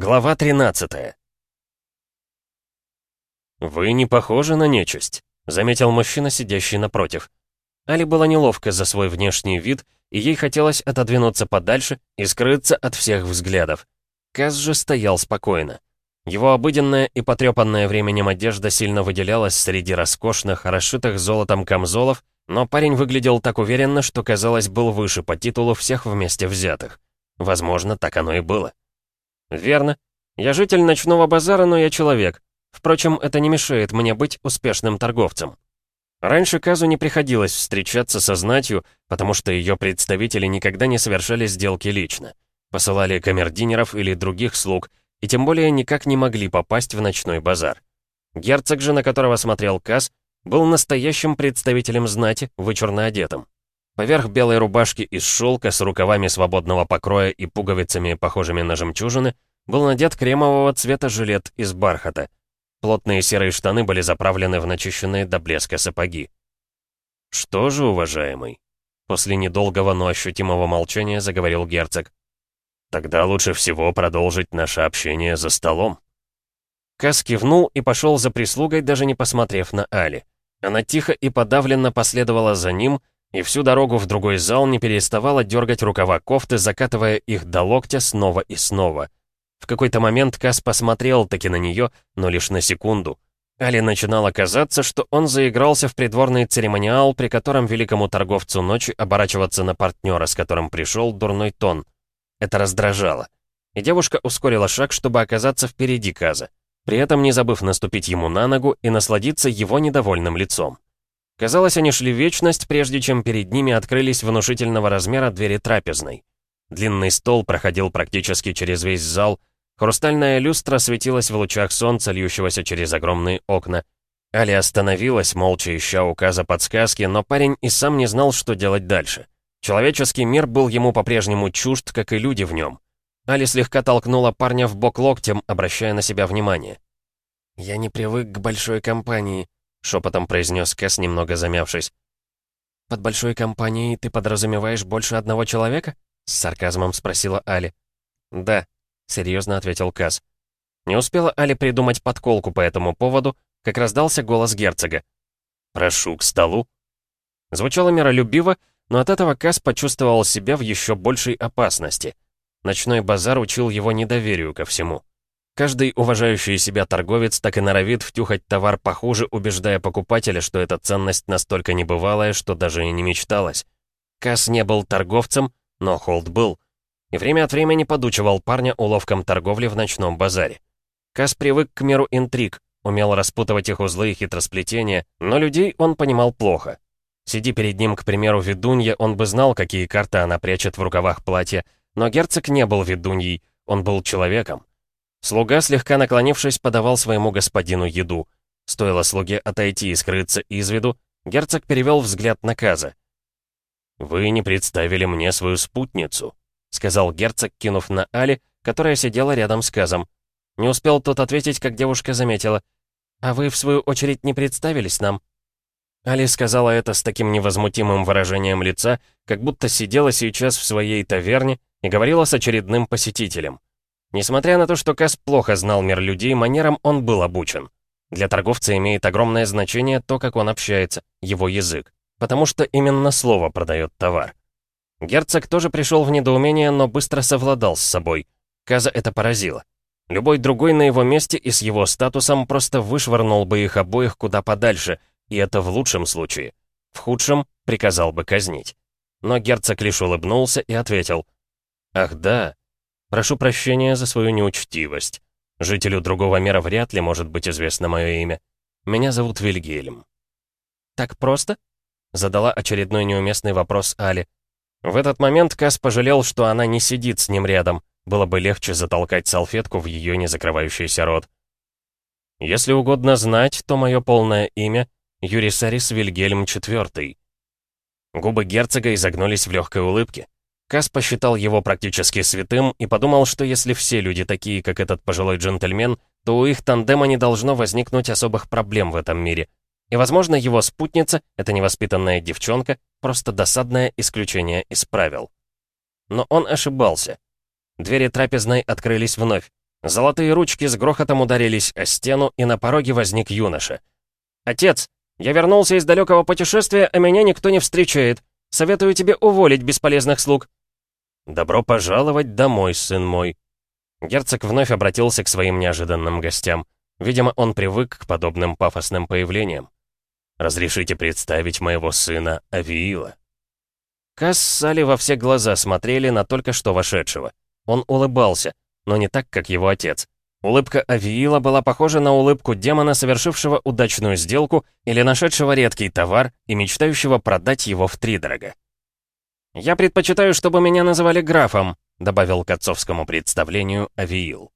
Глава 13 «Вы не похожи на нечисть», — заметил мужчина, сидящий напротив. Али было неловко за свой внешний вид, и ей хотелось отодвинуться подальше и скрыться от всех взглядов. Каз же стоял спокойно. Его обыденная и потрепанная временем одежда сильно выделялась среди роскошных, расшитых золотом камзолов, но парень выглядел так уверенно, что, казалось, был выше по титулу всех вместе взятых. Возможно, так оно и было. «Верно. Я житель ночного базара, но я человек. Впрочем, это не мешает мне быть успешным торговцем». Раньше Казу не приходилось встречаться со знатью, потому что ее представители никогда не совершали сделки лично. Посылали камердинеров или других слуг, и тем более никак не могли попасть в ночной базар. Герцог же, на которого смотрел Каз, был настоящим представителем знати, вычурно одетым. Поверх белой рубашки из шелка с рукавами свободного покроя и пуговицами, похожими на жемчужины, был надет кремового цвета жилет из бархата. Плотные серые штаны были заправлены в начищенные до блеска сапоги. «Что же, уважаемый?» После недолгого, но ощутимого молчания заговорил герцог. «Тогда лучше всего продолжить наше общение за столом». Кас кивнул и пошел за прислугой, даже не посмотрев на Али. Она тихо и подавленно последовала за ним, и всю дорогу в другой зал не переставала дергать рукава кофты, закатывая их до локтя снова и снова. В какой-то момент Кас посмотрел таки на нее, но лишь на секунду. Али начинало казаться, что он заигрался в придворный церемониал, при котором великому торговцу ночи оборачиваться на партнера, с которым пришел дурной тон. Это раздражало. И девушка ускорила шаг, чтобы оказаться впереди Каза, при этом не забыв наступить ему на ногу и насладиться его недовольным лицом. Казалось, они шли вечность, прежде чем перед ними открылись внушительного размера двери трапезной. Длинный стол проходил практически через весь зал, хрустальная люстра светилась в лучах солнца, льющегося через огромные окна. Али остановилась, молча ища указа подсказки, но парень и сам не знал, что делать дальше. Человеческий мир был ему по-прежнему чужд, как и люди в нем. Али слегка толкнула парня в бок локтем, обращая на себя внимание. «Я не привык к большой компании», — шепотом произнес Кэс, немного замявшись. «Под большой компанией ты подразумеваешь больше одного человека?» — с сарказмом спросила Али. «Да», — серьезно ответил Кэс. Не успела Али придумать подколку по этому поводу, как раздался голос герцога. «Прошу к столу». Звучало миролюбиво, но от этого Кас почувствовал себя в еще большей опасности. Ночной базар учил его недоверию ко всему. Каждый уважающий себя торговец так и норовит втюхать товар похуже, убеждая покупателя, что эта ценность настолько небывалая, что даже и не мечталось. Касс не был торговцем, но Холд был. И время от времени подучивал парня уловкам торговли в ночном базаре. Касс привык к миру интриг, умел распутывать их узлы и хитросплетения, но людей он понимал плохо. Сиди перед ним, к примеру, ведунья, он бы знал, какие карты она прячет в рукавах платья, но герцог не был ведуньей, он был человеком. Слуга, слегка наклонившись, подавал своему господину еду. Стоило слуге отойти и скрыться из виду, герцог перевел взгляд на Каза. «Вы не представили мне свою спутницу», — сказал герцог, кинув на Али, которая сидела рядом с Казом. Не успел тот ответить, как девушка заметила. «А вы, в свою очередь, не представились нам?» Али сказала это с таким невозмутимым выражением лица, как будто сидела сейчас в своей таверне и говорила с очередным посетителем. Несмотря на то, что Кас плохо знал мир людей, манерам он был обучен. Для торговца имеет огромное значение то, как он общается, его язык, потому что именно слово продает товар. Герцог тоже пришел в недоумение, но быстро совладал с собой. Каза это поразило. Любой другой на его месте и с его статусом просто вышвырнул бы их обоих куда подальше, и это в лучшем случае. В худшем приказал бы казнить. Но герцог лишь улыбнулся и ответил. «Ах да, Прошу прощения за свою неучтивость. Жителю другого мира вряд ли может быть известно мое имя. Меня зовут Вильгельм». «Так просто?» — задала очередной неуместный вопрос Али. В этот момент Кас пожалел, что она не сидит с ним рядом. Было бы легче затолкать салфетку в ее незакрывающийся рот. «Если угодно знать, то мое полное имя — Юрисарис Вильгельм IV». Губы герцога изогнулись в легкой улыбке. Кас посчитал его практически святым и подумал, что если все люди такие, как этот пожилой джентльмен, то у их тандема не должно возникнуть особых проблем в этом мире. И, возможно, его спутница, эта невоспитанная девчонка, просто досадное исключение из правил. Но он ошибался. Двери трапезной открылись вновь. Золотые ручки с грохотом ударились о стену, и на пороге возник юноша. «Отец, я вернулся из далекого путешествия, а меня никто не встречает. Советую тебе уволить бесполезных слуг». «Добро пожаловать домой, сын мой». Герцог вновь обратился к своим неожиданным гостям. Видимо, он привык к подобным пафосным появлениям. «Разрешите представить моего сына Авиила». Касс с Салли во все глаза смотрели на только что вошедшего. Он улыбался, но не так, как его отец. Улыбка Авиила была похожа на улыбку демона, совершившего удачную сделку или нашедшего редкий товар и мечтающего продать его втридорога. «Я предпочитаю, чтобы меня называли графом», добавил к отцовскому представлению Авиил.